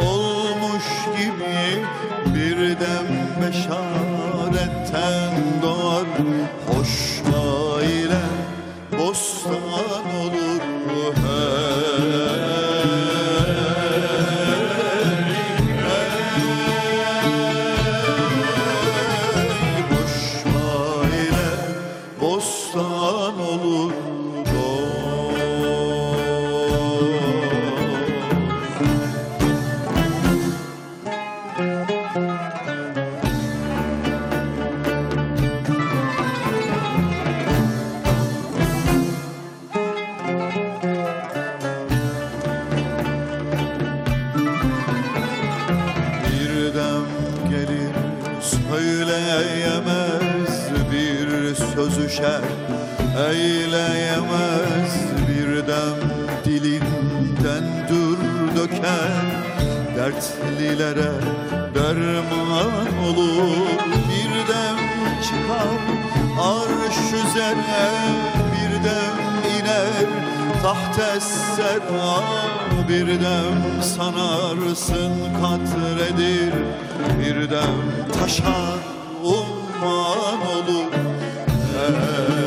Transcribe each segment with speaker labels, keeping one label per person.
Speaker 1: olmuş gibi birden beşaretten doğar. Hoş aile bostan olur hey hoş aile bostan olur bir sözü şer. Eyleyemez birden dilinden dur döker Dertlilere derman olur Birden çıkar. Arş üzerine Birden iner taht essera Birden sanarsın katredir. Birden taşar umman olur love.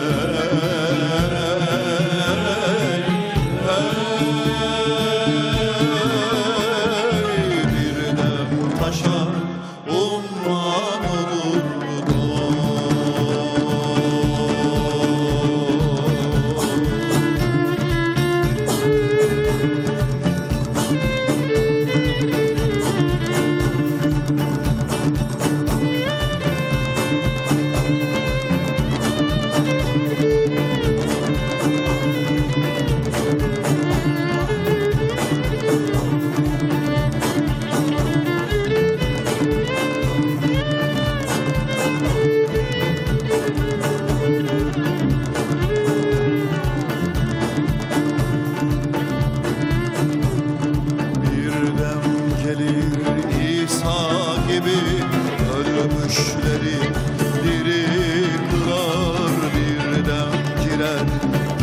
Speaker 1: Ölmüşleri diri kılar Birden girer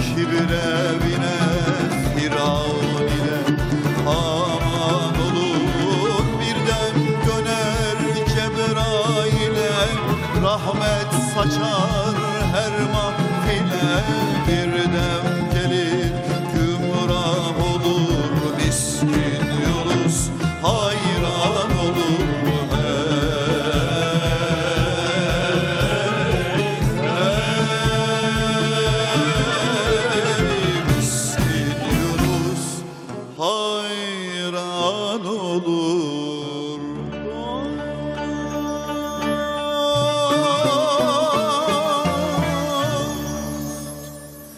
Speaker 1: kibir evine Firavun ile aman olur Birden döner Cebrail'e rahmet saçar her mahfile